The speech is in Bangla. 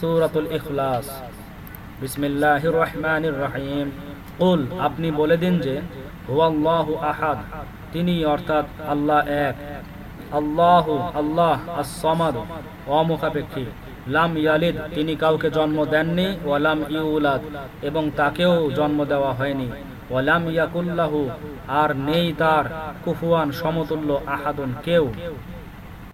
সুরাতুল ইখলাস। বিসমিল্লাহির রহমানির রহিম কুল, আপনি বলে দিন যে, হুয়াল্লাহু আহাদ। তিনি অর্থাৎ আল্লাহ এক। আল্লাহু, আল্লাহ as-সামাদ অমুখাপেক্ষী। লাম ইয়ালিদ, তিনি কাউকে জন্ম দেননি, ওয়ালাম ইউলাদ, এবং তাকেও জন্ম দেওয়া হয়নি। ওয়ালাম ইয়াকুল্লাহু আর নেই তার। কুফুয়ান সমতুল্য আহাদুন কেউ।